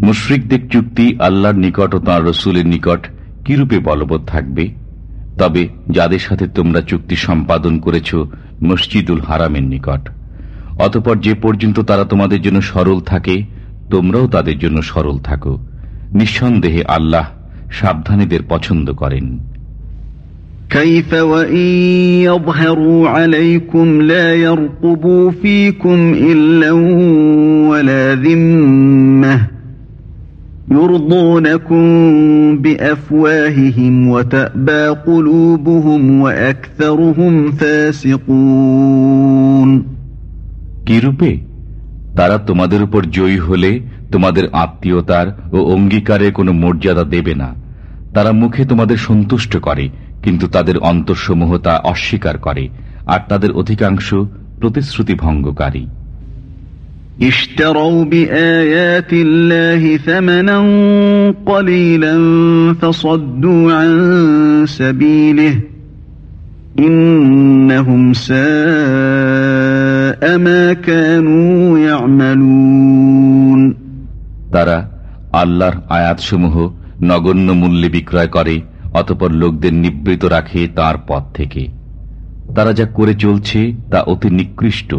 মুশ্রিকদের চুক্তি আল্লাহর নিকট ও তাঁর রসুলের নিকট কিরূপে বলবৎ থাকবে তবে যাদের সাথে তোমরা চুক্তি সম্পাদন করেছ মসজিদুল হারামের নিকট অতপর যে পর্যন্ত তারা তোমাদের জন্য সরল থাকে তোমরাও তাদের জন্য সরল থাকো নিঃসন্দেহে আল্লাহ সাবধানীদের পছন্দ করেন كيف وإن يظهروا عليكم لا يرقبوا فيكم إلا ولا ذمة يرضونكم بأفواههم وتأبى قلوبهم وأكثرهم فاسقون কিরূপে তারা তোমাদের উপর জয়ী হলে তোমাদের আত্মীয়তার ও অঙ্গীকারে কোনো মর্যাদা দেবে না তারা মুখে তোমাদের সন্তুষ্ট করে কিন্তু তাদের অন্তঃসমূহ তা অস্বীকার করে আর তাদের অধিকাংশ প্রতিশ্রুতি ভঙ্গকারী اشتروا بآيات الله ثمنا قليلا فصدوا عن سبيله إنهم ساء ما كانوا يعملون তারা আল্লাহর আয়াতসমূহ নগণ্য মূল্যে বিক্রয় করে অতপর লোকদের নিবৃত রাখে তার পথ থেকে তারা যা করে চলছে তা অতি নিকৃষ্ট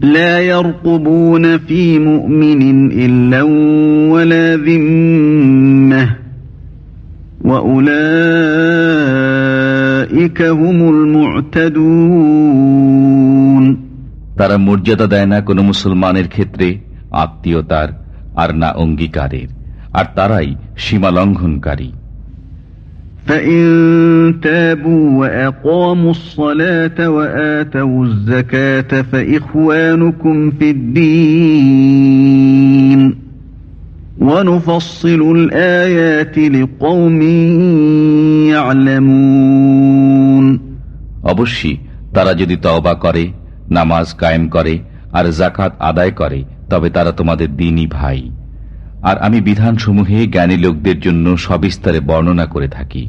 لا يرقبون في مؤمن إلا ولا ذمة وأولئك هم المعتدون তারা মর্যাদা দেয় না কোনো মুসলমানের ক্ষেত্রে আত্মীয়তার আর না অঙ্গীকারের আর তারাই সীমা লঙ্ঘনকারী فإن تابوا وأقاموا الصلاة وآتوا الزكاة فإخوانكم في الدين ونفصل الآيات لقوم يعلمون অবশ্যই তারা যদি তওবা করে নামাজ কায়েম করে আর জাকাত আদায় করে তবে তারা তোমাদের দিনই ভাই আর আমি বিধানসমূহে জ্ঞানী লোকদের জন্য সবিস্তারে বর্ণনা করে থাকি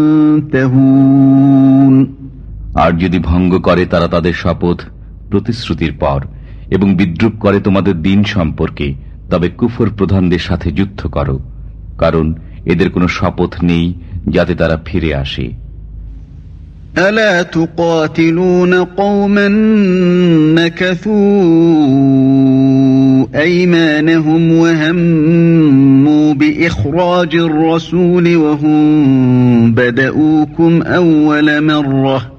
আর যদি ভঙ্গ করে তারা তাদের শপথ প্রতিশ্রুতির পর এবং বিদ্রুপ করে তোমাদের দিন সম্পর্কে তবে কুফর প্রধানদের সাথে যুদ্ধ করো কারণ এদের কোনো শপথ নেই যাতে তারা ফিরে আসে ألا تقاتلون قوما نكثوا أيمانهم وهموا بإخراج الرسول وهم بدؤوكم أول مرة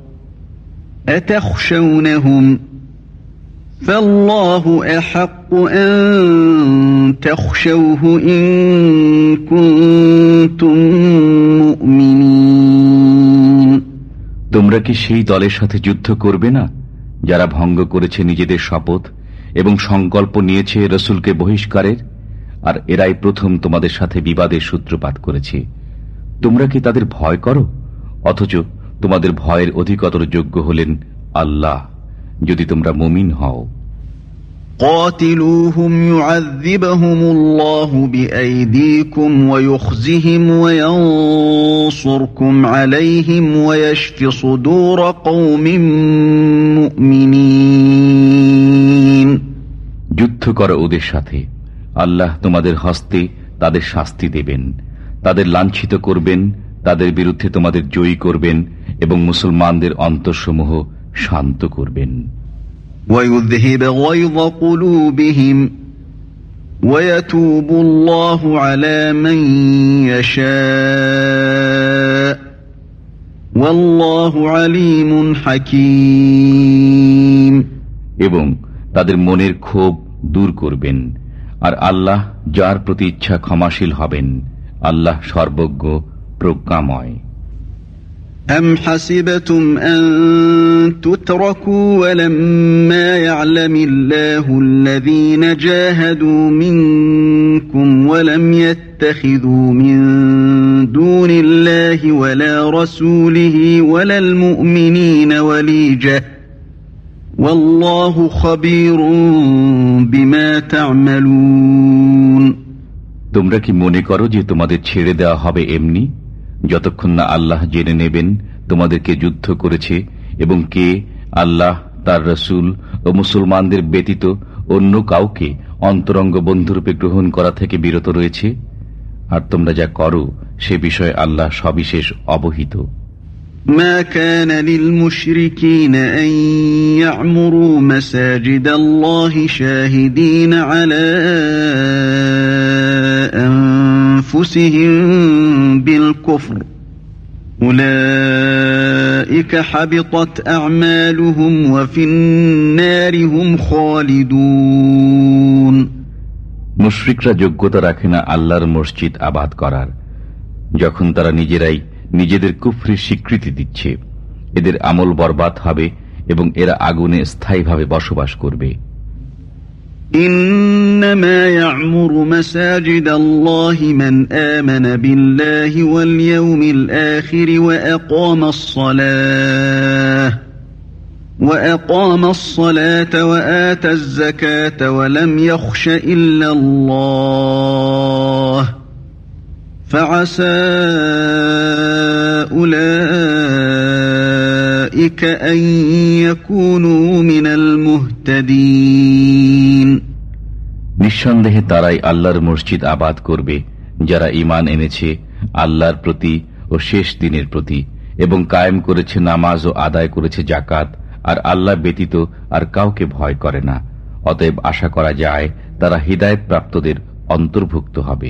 أتخشونهم فالله أحق أن تخشوه إن كنتم مؤمنين তোমরা কি সেই দলের সাথে যুদ্ধ করবে না যারা ভঙ্গ করেছে নিজেদের শপথ এবং সংকল্প নিয়েছে রসুলকে বহিষ্কারের আর এরাই প্রথম তোমাদের সাথে বিবাদের সূত্রপাত করেছে তোমরা কি তাদের ভয় করো অথচ তোমাদের ভয়ের অধিকতর যোগ্য হলেন আল্লাহ যদি তোমরা মুমিন হও قاتلوهم يعذبهم الله بأيديكم ويخزهم وينصركم عليهم ويشف صدور قوم مؤمنين যুদ্ধ করো ওদের সাথে। আল্লাহ তোমাদের হস্তে তাদের শাস্তি দেবেন। তাদের লাঞ্ছিত করবেন তাদের বিরুদ্ধে তোমাদের জয়ী করবেন এবং মুসলমানদের অন্তঃসমূহ শান্ত করবেন। এবং তাদের মনের ক্ষোভ দূর করবেন আর আল্লাহ যার প্রতি ইচ্ছা ক্ষমাশীল হবেন আল্লাহ সর্বজ্ঞ প্রজ্ঞাময় أم حسبتم أن تتركوا ولما يعلم الله الذين جاهدوا منكم ولم يتخذوا من دون الله ولا رسوله ولا المؤمنين وليجة তোমরা কি মনে করো যে তোমাদের ছেড়ে দেওয়া হবে এমনি? যতক্ষণ না আল্লাহ জেনে নেবেন তোমাদেরকে যুদ্ধ করেছে এবং কে? আল্লাহ, তার রসুল ও মুসলমানদের ব্যতীত অন্য কাউকে অন্তরঙ্গ বন্ধুরূপে গ্রহণ করা থেকে বিরত রয়েছে? আর তোমরা যা করো, সে বিষয়ে আল্লাহ সবিশেষ অবহিত। ما كان للمشركين أن يعمروا مساجد الله شاهدين على أنفسهم بالكفر أولئك حبطت أعمالهم وفي النار هم خالدون মুশরিকরা যোগ্যতা রাখে না আল্লাহর মসজিদ আবাদ করার যখন তারা নিজেরাই নিজেদের কুফরির স্বীকৃতি দিচ্ছে এদের আমল বরবাদ হবে এবং এরা আগুনে স্থায়ীভাবে বসবাস করবে إنما يعمر مساجد الله من آمن بالله واليوم الآخر وأقام الصلاة وأقام الصلاة وآتى الزكاة ولم يخش إلا الله فعسى أولئك أن يكونوا من المهتدين নিঃসন্দেহে তারাই আল্লাহর মসজিদ আবাদ করবে যারা ইমান এনেছে আল্লাহর প্রতি ও শেষ দিনের প্রতি এবং কায়েম করেছে নামাজ ও আদায় করেছে জাকাত আর আল্লাহ ব্যতীত আর কাউকে ভয় করে না অতএব আশা করা যায় তারা হৃদায়ত প্রাপ্তদের অন্তর্ভুক্ত হবে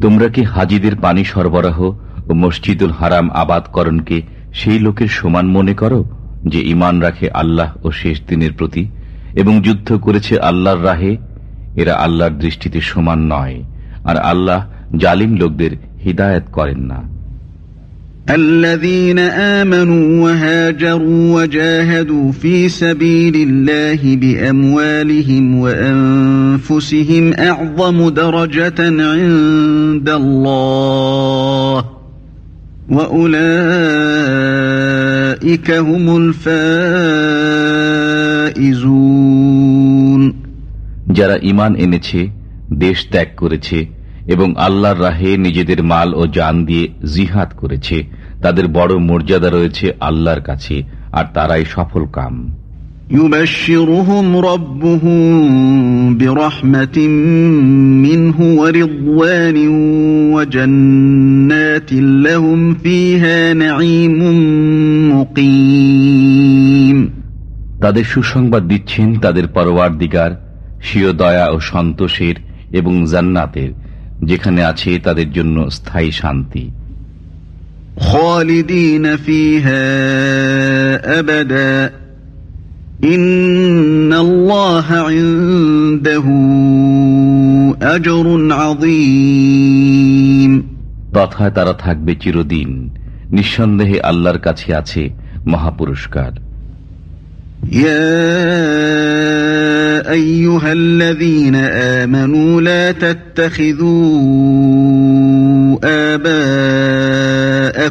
তোমরা কি হাজিদের পানি সরবরাহ ও মসজিদুল হারাম আবাদকরণকে সেই লোকের সমান মনে করো, যে ইমান রাখে আল্লাহ ও শেষ দিনের প্রতি, এবং যুদ্ধ করেছে আল্লাহর রাহে? এরা আল্লাহর দৃষ্টিতে সমান নয়, আর আল্লাহ জালিম লোকদের হিদায়ত করেন না। الذين آمنوا وهاجروا وجاهدوا في سبيل الله بأموالهم وأنفسهم أعظم درجة عند الله وأولئك هم الفائزون যারা ইমান এনেছে দেশ ত্যাগ করেছে এবং আল্লাহর রাহে নিজেদের মাল ও জান দিয়ে জিহাদ করেছে তাদের বড় মর্যাদা রয়েছে আল্লাহর কাছে আর তারাই সফল কাম يبشرهم ربهم برحمة منه ورضوان وجنات لهم فيها نعيم مقيم তাদের সুসংবাদ দিচ্ছেন তাদের পরওয়ার দিগার স্বীয় দয়া ও সন্তোষের এবং জান্নাতের যেখানে আছে তাদের জন্য স্থায়ী শান্তি خالدين فيها أبدا إن الله عنده أجر عظيم তথায় তারা থাকবে চিরদিন নিঃসন্দেহে আল্লাহর কাছে আছে মহাপুরস্কার يا أيها الذين آمنوا لا تتخذوا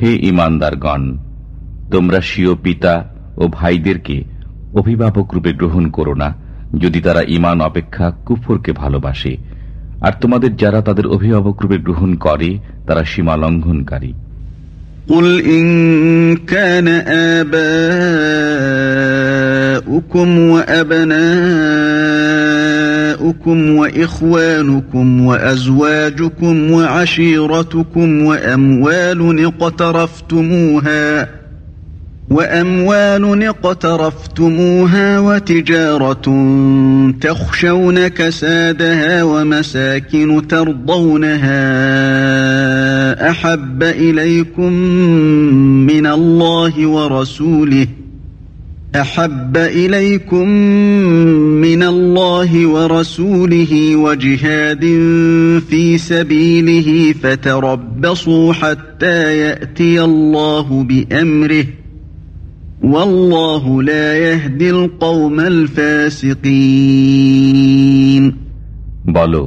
হে ইমানদারগণ তোমরা স্বীয় পিতা ও ভাইদেরকে অভিভাবক রূপে গ্রহণ করো না যদি তারা ইমান অপেক্ষা কুফরকে ভালোবাসে আর তোমাদের যারা তাদের অভিভাবক রূপে গ্রহণ করে তারা সীমা লঙ্ঘনকারী قل إن كان آباؤكم وأبناؤكم وإخوانكم وأزواجكم وعشيرتكم وأموال اقترفتموها وأموال اقترفتموها وتجارة تخشون كسادها ومساكن ترضونها أحب إليكم من الله ورسوله أحب إليكم من الله ورسوله وجهاد في سبيله فتربصوا حتى يأتي الله بأمره বলো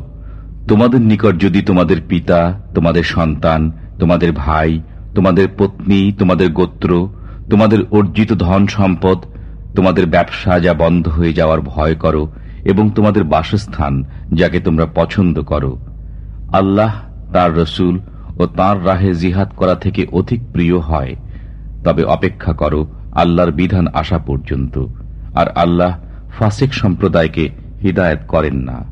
তোমাদের নিকট যদি তোমাদের পিতা তোমাদের সন্তান তোমাদের ভাই তোমাদের পত্নী তোমাদের গোত্র তোমাদের অর্জিত ধন সম্পদ, তোমাদের ব্যবসা যা বন্ধ হয়ে যাওয়ার ভয় করো, এবং তোমাদের বাসস্থান যাকে তোমরা পছন্দ করো। আল্লাহ তার রসুল ও তার রাহে জিহাদ করা থেকে অধিক প্রিয় হয়। তবে অপেক্ষা করো, আল্লাহর বিধান আসা পর্যন্ত, আর আল্লাহ ফাসিক সম্প্রদায়কে হিদায়ত করেন না।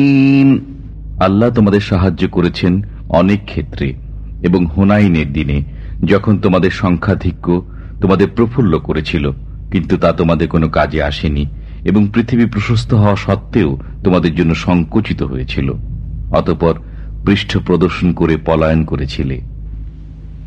আল্লাহ তোমাদের সাহায্য করেছেন অনেক ক্ষেত্রে এবং হুনাইনের দিনে যখন তোমাদের সংখ্যাধিক্য তোমাদের প্রফুল্ল করেছিল, কিন্তু তা তোমাদের কোনো কাজে আসেনি এবং পৃথিবী প্রশস্ত হওয়া সত্ত্বেও তোমাদের জন্য সংকুচিত হয়েছিল। অতপর পৃষ্ঠ প্রদর্শন করে পলায়ন করেছিলে।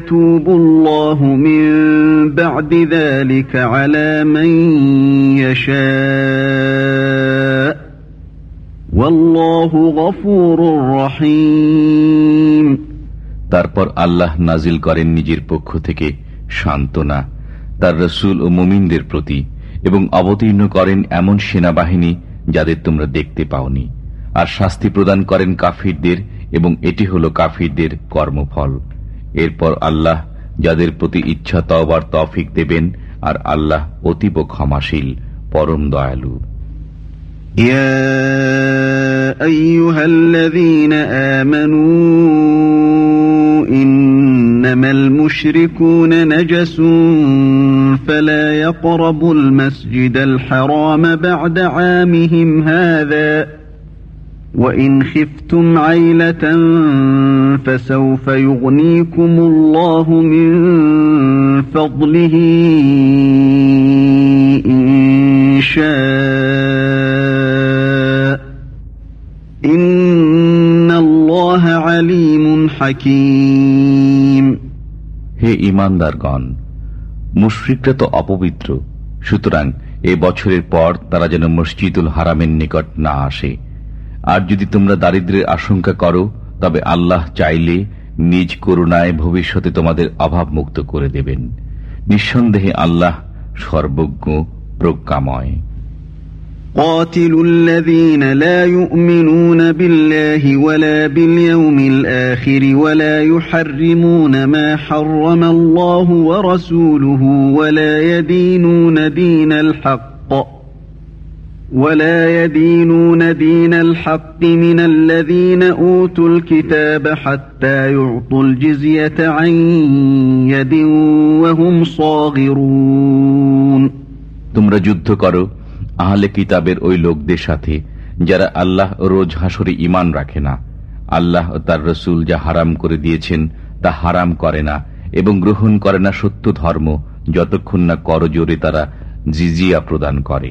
يتوب الله من بعد ذلك على من يشاء والله غفور رحيم তারপর আল্লাহ নাজিল করেন নিজের পক্ষ থেকে সান্ত্বনা তার রসুল ও মুমিনদের প্রতি এবং অবতীর্ণ করেন এমন সেনাবাহিনী যাদের তোমরা দেখতে পাওনি আর শাস্তি প্রদান করেন কাফিরদের এবং এটি হল কাফিরদের কর্মফল এরপর আল্লাহ যাদের প্রতি ইচ্ছা তওবার তফিক দেবেন, আর আল্লাহ অতীব ক্ষমাশীল, পরম দয়ালু। ইয়া আইয়ুহাল্লাযীনা আমানু ইন্নামাল মুশরিকুনা নাজাসুন ফালা ইয়াকরাবুল মাসজিদাল হারাম وإن خفتم عيلة فسوف يغنيكم الله من فضله إن شاء إن الله عليم حكيم হে ইমানদারগণ মুশ্রিকরা তো অপবিত্র সুতরাং এ বছরের পর তারা যেন মসজিদুল হারামের নিকট না আসে আর যদি তোমরা দারিদ্রের আশঙ্কা করো তবে আল্লাহ চাইলে নিজ করুণায় ভবিষ্যতে তোমাদের অভাব মুক্ত করে দেবেন নিঃসন্দেহে আল্লাহ সর্বজ্ঞ প্রজ্ঞাময় قاتلوا الذين لا يؤمنون بالله ولا باليوم الآخر ولا يحرمون ما حرم الله ورسوله ولا يدينون دين الحق ولا يدينون دين الحق من الذين أوتوا الكتاب حتى يعطوا الجزية عن يد وهم صاغرون তোমরা যুদ্ধ করো আহলে কিতাবের ওই লোকদের সাথে যারা আল্লাহ রোজ হাসরে ইমান রাখে না আল্লাহ তার রসুল যা হারাম করে দিয়েছেন তা হারাম করে না এবং গ্রহণ করে না সত্য ধর্ম যতক্ষণ না করজোরে তারা জিজিয়া প্রদান করে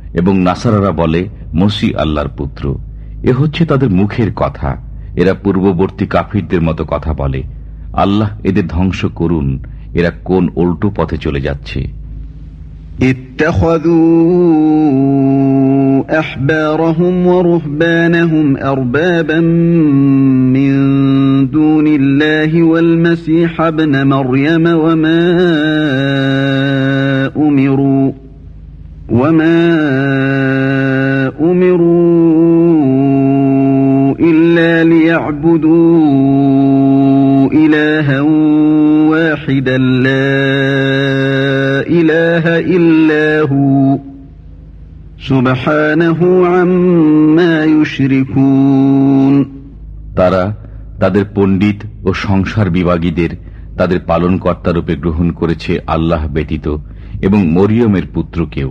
এবং নাসারারা বলে মসি আল্লাহর পুত্র এ হচ্ছে তাদের মুখের কথা এরা পূর্ববর্তী কাফিরদের মতো কথা বলে আল্লাহ এদের ধ্বংস করুন এরা কোন উল্টো পথে চলে যাচ্ছে اتخذوا أحبارهم ورهبانهم أربابا من دون الله والمسيح ابن مريم وما أمروا وما أمروا إلا ليعبدوا إلها واحدا لا إله إلا هو سبحانه عما يشركون তারা তাদের পণ্ডিত ও সংসার বিভাগীদের তাদের পালনকর্তা রূপে গ্রহণ করেছে আল্লাহ ব্যতীত এবং মরিয়মের পুত্রকেও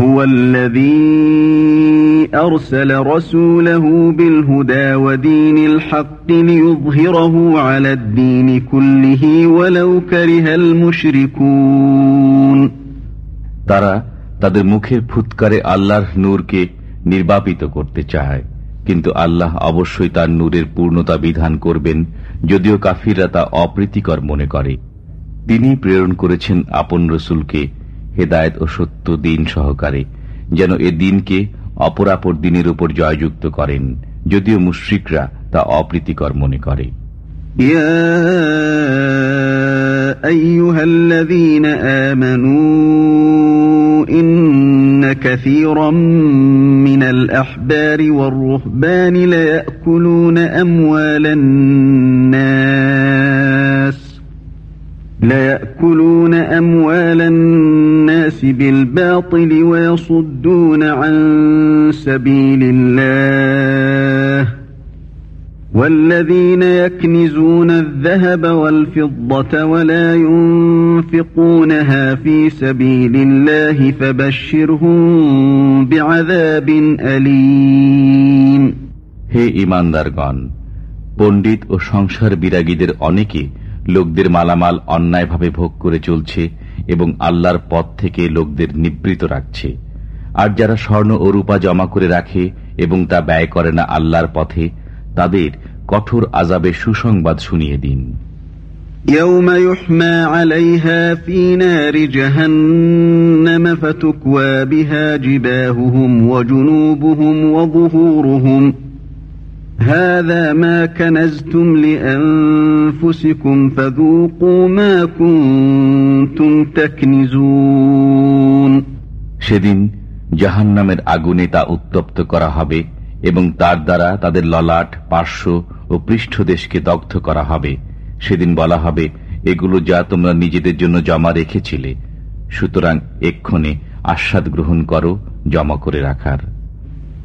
هو الذي أرسل رسوله بالهدى ودين الحق ليظهره على الدين كله ولو كره المشركون তারা তাদের মুখের ফুৎকারে আল্লাহর নূরকে নির্বাপিত করতে চায় কিন্তু আল্লাহ অবশ্যই তার নূরের পূর্ণতা বিধান করবেন যদিও কাফিররা তা অপ্রীতিকর মনে করে তিনি প্রেরণ করেছেন আপন রসুলকে হেদায়ত ও সত্য দিন সহকারে যেন এ দিনকে অপরাপর দিনের উপর জয়যুক্ত করেন যদিও মুশ্রিকরা তা অপ্রীতিকর মনে করে أيها الذين آمنوا إن كثيرا من الأحبار والرهبان ليأكلون أموال الناس ليأكلون أموال الناس بالباطل ويصدون عن سبيل الله والذين يكنزون الذهب والفضة ولا ينفقونها في سبيل الله فبشرهم بعذاب أليم হে ইমানদারগণ পণ্ডিত ও সংসার বিরাগীদের অনেকে লোকদের মালামাল অন্যায়ভাবে ভোগ করে চলছে এবং আল্লাহর পথ থেকে লোকদের নিবৃত রাখছে আর যারা স্বর্ণ ও রূপা জমা করে রাখে এবং তা ব্যয় করে না আল্লাহর পথে তাদের কঠোর আজাবে সুসংবাদ শুনিয়ে দিন يوم يحمى عليها في نار جهنم فتكوى بها جباههم وجنوبهم وظهورهم هذا ما كنزتم لأنفسكم فذوقوا ما كنتم تكنزون সেদিন জাহান্নামের আগুনে তা উত্তপ্ত করা হবে এবং তার দ্বারা তাদের ললাট পার্শ্ব ও পৃষ্ঠদেশকে দগ্ধ করা হবে সেদিন বলা হবে এগুলো যা তোমরা নিজেদের জন্য জমা রেখেছিলে সুতরাং এক্ষণে আস্বাদ গ্রহণ করো জমা করে রাখার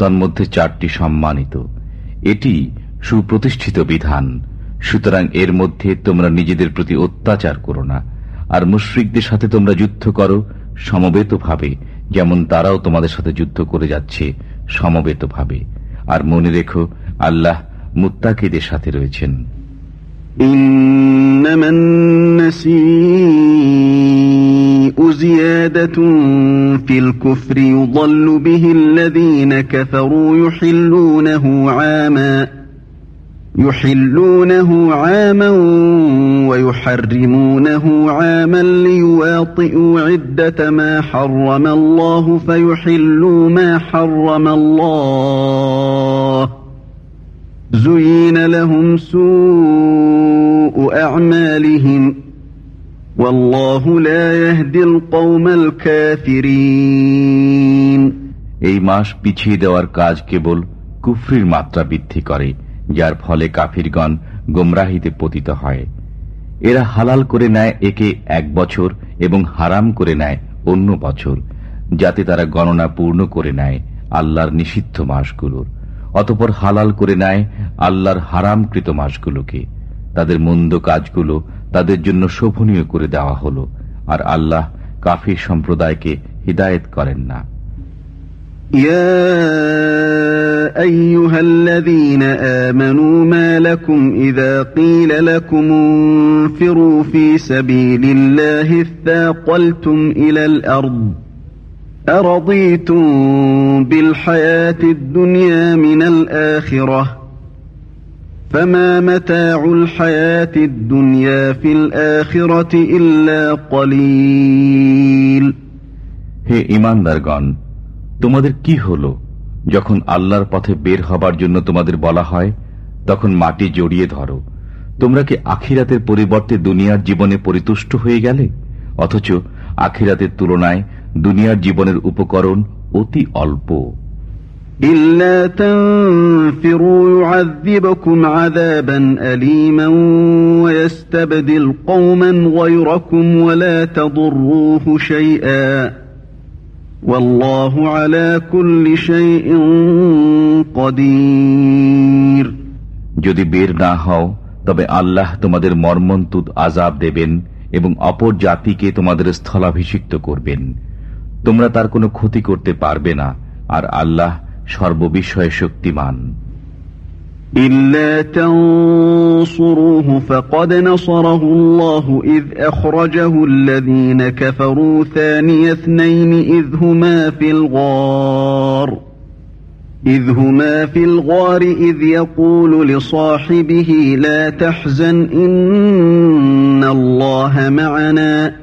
তন্মধ্যে চারটি সম্মানিত। এটি সুপ্রতিষ্ঠিত বিধান। সুতরাং এর মধ্যে তোমরা নিজেদের প্রতি অত্যাচার করো না, আর মুশ্রিকদের সাথে তোমরা যুদ্ধ করো সমবেতভাবে, যেমন তারাও তোমাদের সাথে যুদ্ধ করে যাচ্ছে সমবেতভাবে। আর মনে রেখো, আল্লাহ মুত্তাকিদের সাথে রয়েছেন। إنما زيادة في الكفر يضل به الذين كفروا يحلونه عاما يحلونه عاما ويحرمونه عاما ليواطئوا عدة ما حرم الله فيحلوا ما حرم الله زين لهم سوء أعمالهم ۖ এই মাস পিছিয়ে দেওয়ার কাজ কেবল কুফরির মাত্রা বৃদ্ধি করে যার ফলে কাফিরগণ গোমরাহিতে পতিত হয় এরা হালাল করে নেয় একে এক বছর এবং হারাম করে নেয় অন্য বছর যাতে তারা গণনা পূর্ণ করে নেয় আল্লাহর নিষিদ্ধ মাসগুলোর অতপর হালাল করে নেয় আল্লাহর হারামকৃত মাসগুলোকে তাদের মন্দ কাজগুলো তাদের জন্য শোভনীয় করে দেওয়া হল আর আল্লাহ কাফির সম্প্রদায়কে হিদায়ত করেন না يا أيها الذين آمنوا ما لكم إذا قيل لكم انفروا في سبيل الله اثاقلتم إلى الأرض أرضيتم بالحياة الدنيا من الآخرة فما متاع الحياة الدنيا في الآخرة إلا قليل হে ইমানদারগণ তোমাদের কি হলো যখন আল্লাহর পথে বের হবার জন্য তোমাদের বলা হয় তখন মাটি জড়িয়ে ধরো তোমরা কি আখিরাতের পরিবর্তে দুনিয়ার জীবনে পরিতুষ্ট হয়ে গেলে অথচ আখিরাতের তুলনায় দুনিয়ার জীবনের উপকরণ অতি অল্প إلا تنفروا يعذبكم عذابا أليما ويستبدل قوما غيركم ولا تضروه شيئا والله على كل شيء قدير যদি বের না হও তবে আল্লাহ তোমাদের মর্মন্তুদ আজাব দেবেন এবং অপর জাতিকে তোমাদের স্থলাভিষিক্ত করবেন তোমরা তার কোনো ক্ষতি করতে পারবে না আর আল্লাহ সর্ববিষয়ে শক্তিমান إلا تنصروه فقد نصره الله إذ أخرجه الذين كفروا ثاني اثنين إذ هما في الغار إذ هما في الغار إذ يقول لصاحبه لا تحزن إن الله معنا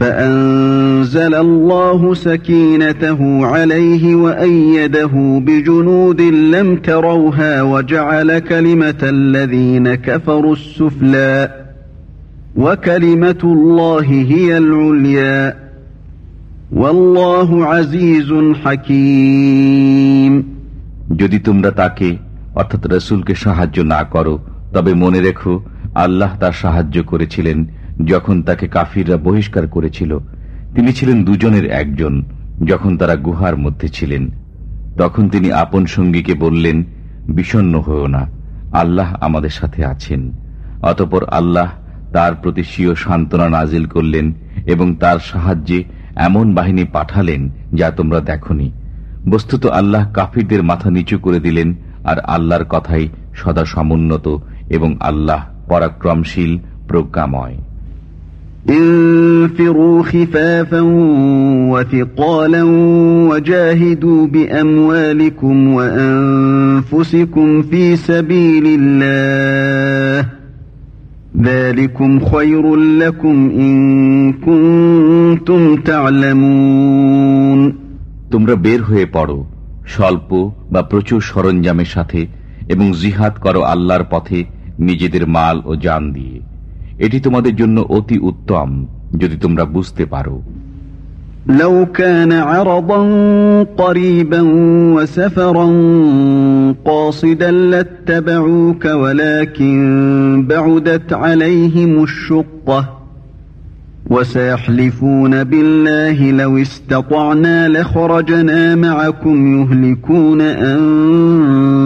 فأنزل الله سكينته عليه وأيده بجنود لم تروها وجعل كلمة الذين كفروا السفلى وكلمة الله هي العليا والله عزيز حكيم যদি তোমরা তাকে অর্থাৎ রসুলকে সাহায্য না করো তবে মনে রেখো আল্লাহ তার সাহায্য করেছিলেন যখন তাকে কাফিররা বহিষ্কার করেছিল, তিনি ছিলেন দুজনের একজন। যখন তারা গুহার মধ্যে ছিলেন, তখন তিনি আপন সঙ্গীকে বললেন বিষণ্ন হও না, আল্লাহ আমাদের সাথে আছেন। অতপর আল্লাহ তার প্রতি স্বীয় সান্ত্বনা নাজিল করলেন এবং তার সাহায্যে এমন বাহিনী পাঠালেন যা তোমরা দেখনি। বস্তুত আল্লাহ কাফিরদের মাথা নিচু করে দিলেন আর আল্লাহর কথাই সদা সমুন্নত এবং আল্লাহ পরাক্রমশীল প্রজ্ঞাময়। انفروا خفافا وثقالا وجاهدوا بأموالكم وأنفسكم في سبيل الله ذلكم خير لكم إن كنتم تعلمون তোমরা বের হয়ে পড়ো স্বল্প বা প্রচুর সরঞ্জামের সাথে এবং জিহাদ করো আল্লাহর পথে নিজেদের মাল ও যান দিয়ে এটি তোমাদের জন্য অতি উত্তম যদি তোমরা বুঝতে পারো لو كان عرضا قريبا وسفرا قاصدا لاتبعوك ولكن بعدت عليهم الشقة وسيحلفون بالله لو استطعنا لخرجنا معكم يهلكون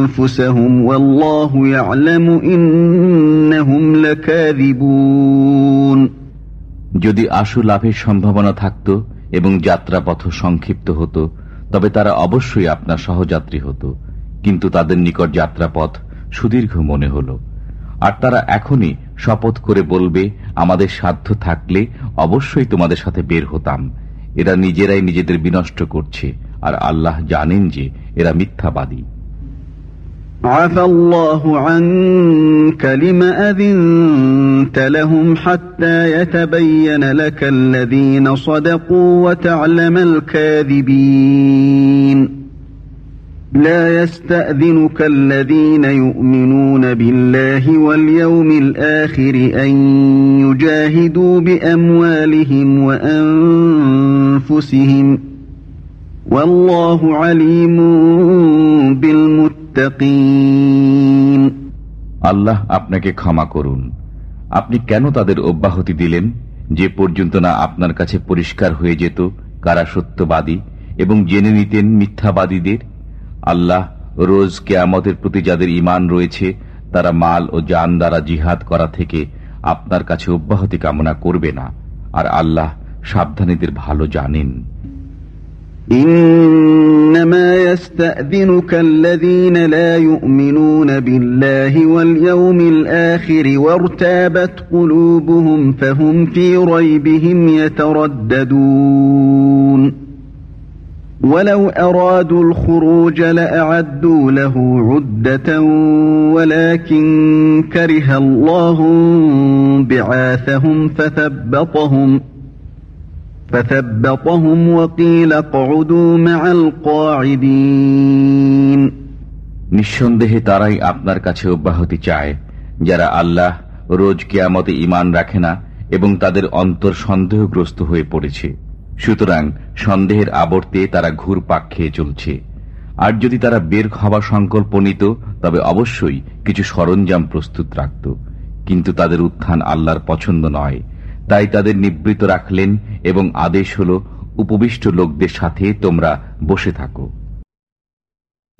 أنفسهم والله يعلم إنهم لكاذبون যদি আশু লাভের সম্ভাবনা থাকত এবং যাত্রাপথ সংক্ষিপ্ত হতো তবে তারা অবশ্যই আপনার সহযাত্রী হতো কিন্তু তাদের নিকট যাত্রাপথ সুদীর্ঘ মনে হল আর তারা এখনই শপথ করে বলবে আমাদের সাধ্য থাকলে অবশ্যই তোমাদের সাথে বের হতাম এরা নিজেরাই নিজেদের বিনষ্ট করছে আর আল্লাহ জানেন যে এরা মিথ্যাবাদী عفى الله عنك لم أذنت لهم حتى يتبين لك الذين صدقوا وتعلم الكاذبين لا يستأذنك الذين يؤمنون بالله واليوم الآخر أن يجاهدوا بأموالهم وأنفسهم والله عليم بالمتقين আল্লাহ আপনাকে ক্ষমা করুন আপনি কেন তাদের অব্যাহতি দিলেন যে পর্যন্ত না আপনার কাছে পরিষ্কার হয়ে যেত কারা সত্যবাদী এবং জেনে নিতেন মিথ্যাবাদীদের আল্লাহ রোজ কেয়ামতের প্রতি যাদের ইমান রয়েছে তারা মাল ও যান দ্বারা জিহাদ করা থেকে আপনার কাছে অব্যাহতি কামনা করবে না আর আল্লাহ সাবধানীদের ভালো জানেন إنما يستأذنك الذين لا يؤمنون بالله واليوم الآخر وارتابت قلوبهم فهم في ريبهم يترددون ولو أرادوا الخروج لأعدوا له عدة ولكن كره الله بعاثهم فثبطهم فثبطهم وقيل اقعدوا مع القاعدين নিঃসন্দেহে তারাই আপনার কাছে অব্যাহতি চায় যারা আল্লাহ রোজ কেয়ামতে ইমান রাখে না এবং তাদের অন্তর সন্দেহগ্রস্ত হয়ে পড়েছে সুতরাং সন্দেহের আবর্তে তারা ঘুর পাক খেয়ে চলছে। আর যদি তারা বের হওয়া সংকল্প নিত, তবে অবশ্যই কিছু সরঞ্জাম প্রস্তুত রাখত। কিন্তু তাদের উত্থান আল্লাহর পছন্দ নয়। তাই তাদের নিবৃত রাখলেন এবং আদেশ হল, উপবিষ্ট লোকদের সাথে তোমরা বসে থাকো।